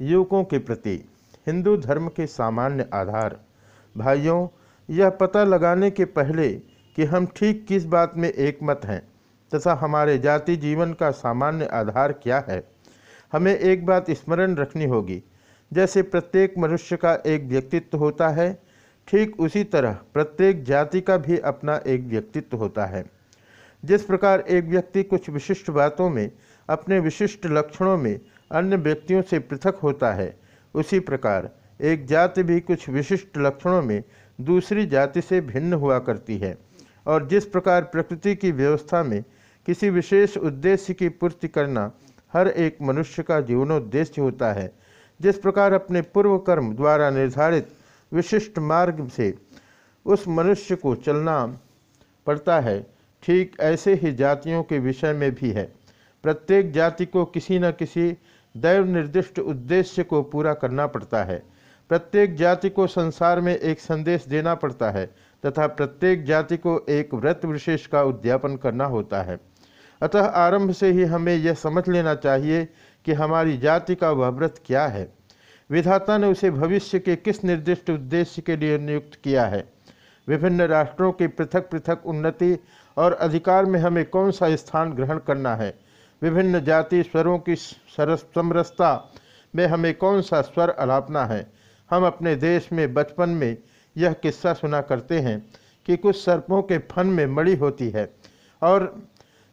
युवकों के प्रति हिंदू धर्म के सामान्य आधार। भाइयों, यह पता लगाने के पहले कि हम ठीक किस बात में एक मत हैं तथा हमारे जाति जीवन का सामान्य आधार क्या है। हमें एक बात स्मरण रखनी होगी, जैसे प्रत्येक मनुष्य का एक व्यक्तित्व होता है, ठीक उसी तरह प्रत्येक जाति का भी अपना एक व्यक्तित्व होता है। जिस प्रकार एक व्यक्ति कुछ विशिष्ट बातों में, अपने विशिष्ट लक्षणों में अन्य व्यक्तियों से पृथक होता है। उसी प्रकार, एक जाति भी कुछ विशिष्ट लक्षणों में दूसरी जाति से भिन्न हुआ करती है, और जिस प्रकार प्रकृति की व्यवस्था में किसी विशेष उद्देश्य की पूर्ति करना हर एक मनुष्य का जीवनोद्देश्य होता है, जिस प्रकार अपने पूर्व कर्म द्वारा निर्धारित विशिष्ट मार्ग से उस मनुष्य को चलना पड़ता है, ठीक ऐसे ही जातियों के विषय में भी है। प्रत्येक जाति को किसी न किसी दैव निर्दिष्ट उद्देश्य को पूरा करना पड़ता है। प्रत्येक जाति को संसार में एक संदेश देना पड़ता है तथा प्रत्येक जाति को एक व्रत विशेष का उद्यापन करना होता है। अतः आरंभ से ही हमें यह समझ लेना चाहिए कि हमारी जाति का वह व्रत क्या है। विधाता ने उसे भविष्य के किस निर्दिष्ट उद्देश्य के लिए नियुक्त किया है? विभिन्न राष्ट्रों की पृथक पृथक उन्नति और अधिकार में हमें कौन सा स्थान ग्रहण करना है? विभिन्न जाति स्वरों की सरस समरसता में हमें कौन सा स्वर अलापना है? हम अपने देश में, बचपन में यह किस्सा सुना करते हैं कि कुछ सर्पों के फन में मड़ी होती है और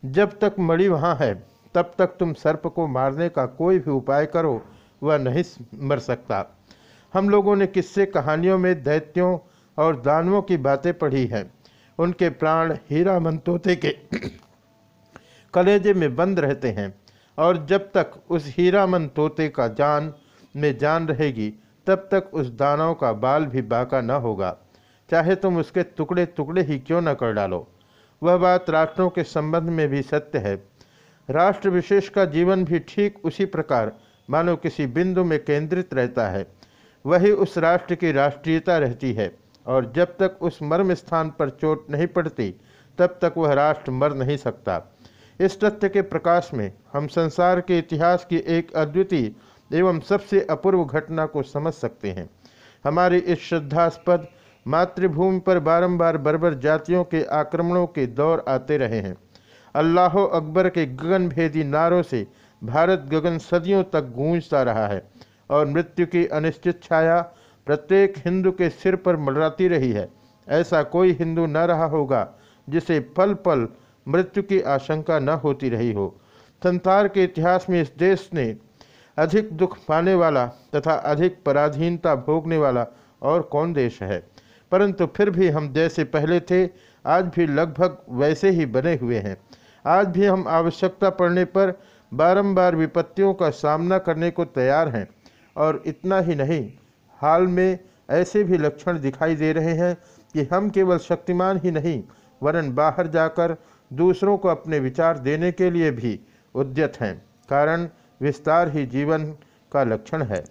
जब तक मड़ी वहाँ है, तब तक तुम सर्प को मारने का कोई भी उपाय करो, वह नहीं मर सकता। हम लोगों ने किस्से कहानियों में दैत्यों और दानवों की बातें पढ़ी हैं। उनके प्राण हीरा मंतोते के। कलेजे में बंद रहते हैं और जब तक उस हीरामन तोते का जान में जान रहेगी, तब तक उस दानव का बाल भी बाका न होगा। चाहे तुम उसके टुकड़े टुकड़े ही क्यों न कर डालो। वह बात राष्ट्रों के संबंध में भी सत्य है। राष्ट्र विशेष का जीवन भी ठीक उसी प्रकार, मानो किसी बिंदु में केंद्रित रहता है। वही उस राष्ट्र की राष्ट्रीयता रहती है और जब तक उस मर्म स्थान पर चोट नहीं पड़ती, तब तक वह राष्ट्र मर नहीं सकता। इस तथ्य के प्रकाश में हम संसार के इतिहास की एक अद्वितीय एवं सबसे अपूर्व घटना को समझ सकते हैं। हमारी इस श्रद्धास्पद मातृभूमि पर बारंबार बर्बर जातियों के आक्रमणों के दौर आते रहे हैं। अल्लाह अकबर के गगन भेदी नारों से भारत गगन सदियों तक गूंजता रहा है और मृत्यु की अनिश्चित छाया प्रत्येक हिंदू के सिर पर मलराती रही है। ऐसा कोई हिंदू न रहा होगा जिसे पल पल मृत्यु की आशंका न होती रही हो। संसार के इतिहास में इस देश ने अधिक दुख पाने वाला तथा अधिक पराधीनता भोगने वाला और कौन देश है? परंतु फिर भी हम जैसे पहले थे, आज भी लगभग वैसे ही बने हुए हैं। आज भी हम आवश्यकता पड़ने पर बारंबार विपत्तियों का सामना करने को तैयार हैं और इतना ही नहीं, हाल में ऐसे भी लक्षण दिखाई दे रहे हैं कि हम केवल शक्तिमान ही नहीं, वरन बाहर जाकर दूसरों को अपने विचार देने के लिए भी उद्यत हैं, कारण विस्तार ही जीवन का लक्षण है।